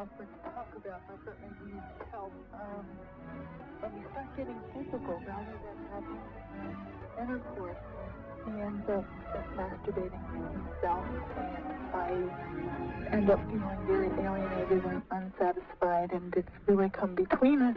conference talk about that, but maybe you help. Um, when we start getting physical rather than having intercourse, he ends up masturbating himself, and I end up feeling very alienated and unsatisfied, and it's really come between us.